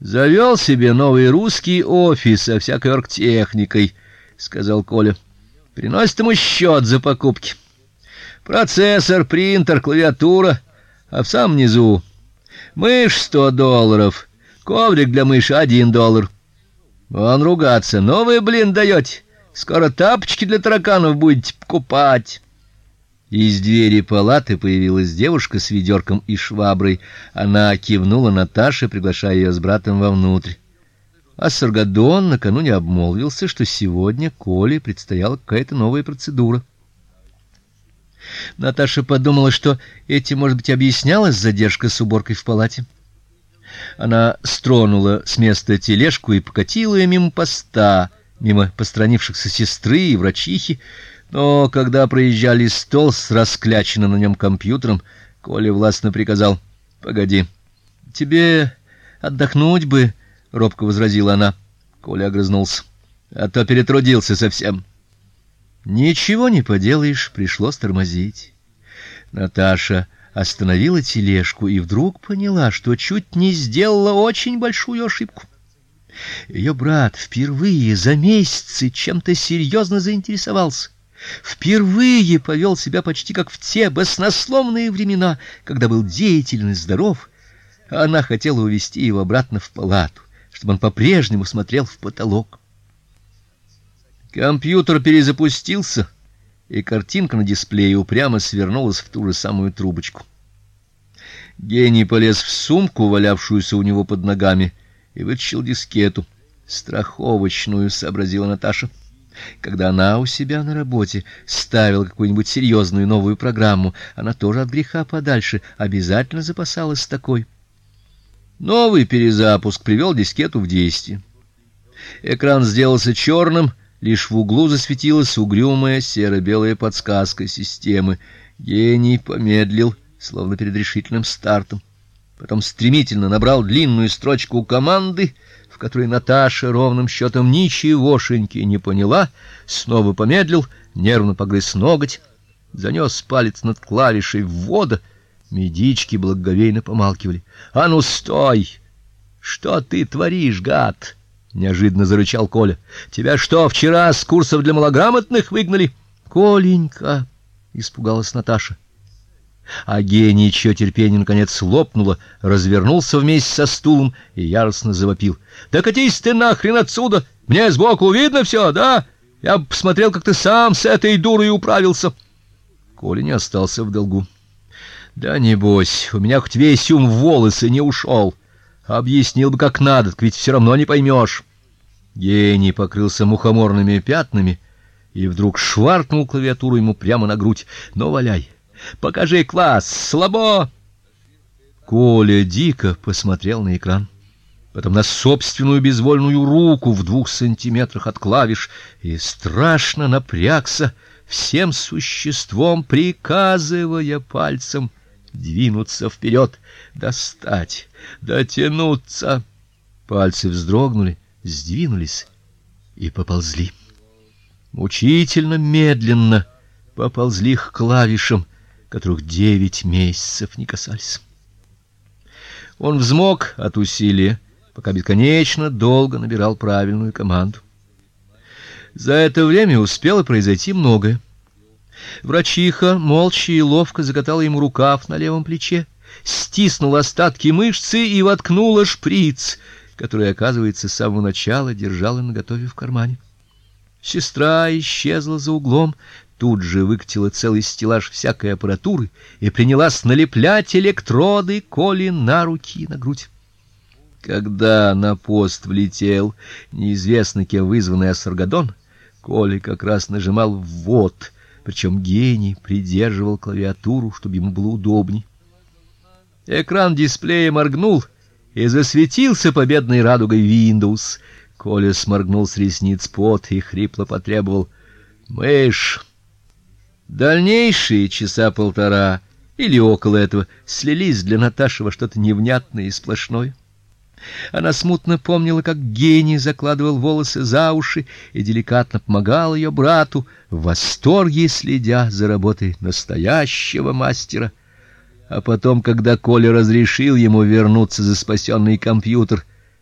Завел себе новый русский офис со всякой оргтехникой, сказал Коля. Приносит ему счет за покупки. Процессор, принтер, клавиатура, а в самом низу мышь сто долларов, коврик для мыши один доллар. Он ругаться: "Ну вы, блин, даете. Скоро тапочки для тараканов будете покупать". Из двери палаты появилась девушка с ведерком и шваброй. Она кивнула Наташе, приглашая ее с братом вовнутрь. А Саргадон накануне обмолвился, что сегодня Коле предстояла какая-то новая процедура. Наташа подумала, что этим, может быть, объяснялась задержка с уборкой в палате. Она стронула с места тележку и покатила ее мимо поста, мимо постранившихся сестры и врачихи, но когда проезжали стол с раскляченным на нем компьютером, Коля властно приказал: "Погоди. Тебе отдохнуть бы", робко возразила она. Коля огрызнулся: "А то перетрудился совсем". Ничего не поделаешь, пришлось тормозить. Наташа остановила тележку и вдруг поняла, что чуть не сделала очень большую ошибку. Ее брат впервые за месяцы чем-то серьезно заинтересовался. Впервые повел себя почти как в те баснословные времена, когда был деятелен и здоров. А она хотела увести его обратно в палату, чтобы он по-прежнему смотрел в потолок. Компьютер перезапустился, и картинка на дисплее упрямо свернулась в ту же самую трубочку. Гений полез в сумку, валявшуюся у него под ногами, и вытащил дискету, страховочную, сообразила Наташа. Когда она у себя на работе ставила какую-нибудь серьезную новую программу, она тоже от греха подальше обязательно запасалась такой. Новый перезапуск привел дискету в действие. Экран сделался черным, лишь в углу засветилась угрюмая серо-белая подсказка системы. Гений помедлил, словно перед решительным стартом. Потом стремительно набрал длинную строчку команды — которой Наташа ровным счетом ничегошеньки не поняла, снова помедлил, нервно погрыз ноготь, занес палец над клавишей ввода. Медички благоговейно помалкивали. "А ну стой! Что ты творишь, гад?" неожиданно зарычал Коля. "Тебя что, вчера с курсов для малограмотных выгнали?" "Коленька", испугалась Наташа. А гений, чье терпение наконец лопнуло, развернулся вместе со стулом и яростно завопил: "Да катись ты нахрен отсюда! Мне сбоку видно все, да? Я бы посмотрел, как ты сам с этой дурой управился". Коля не остался в долгу. "Да не бойся, у меня хоть весь ум в волосы не ушел. Объяснил бы как надо, ведь все равно не поймешь». Гений покрылся мухоморными пятнами и вдруг шваркнул клавиатуру ему прямо на грудь. "Ну валяй!" Покажи класс, слабо. Коля дико посмотрел на экран, потом на собственную безвольную руку в двух сантиметрах от клавиш и страшно напрягся, всем существом приказывая пальцем двинуться вперед, достать, дотянуться. Пальцы вздрогнули, сдвинулись и поползли. Мучительно медленно поползли к клавишам, которых девять месяцев не касались. Он взмок от усилия, пока бесконечно долго набирал правильную команду. За это время успело произойти многое. Врачиха молча и ловко закатала ему рукав на левом плече, стиснула остатки мышцы и воткнула шприц, который, оказывается, с самого начала держала наготове в кармане. Сестра исчезла за углом, тут же выкатила целый стеллаж всякой аппаратуры и принялась налеплять электроды Коли на руки и на грудь. Когда на пост влетел неизвестно кем вызванный Асаргадон, Коли как раз нажимал ввод, причем гений придерживал клавиатуру, чтобы ему было удобней. Экран дисплея моргнул и засветился победной радугой Windows. Коля сморгнул с ресниц пот и хрипло потребовал: "Мышь, Дальнейшие часа полтора или около этого слились для Наташи во что-то невнятное и сплошное. Она смутно помнила, как гений закладывал волосы за уши и деликатно помогал ее брату, в восторге следя за работой настоящего мастера. А потом, когда Коля разрешил ему вернуться за спасенный компьютер,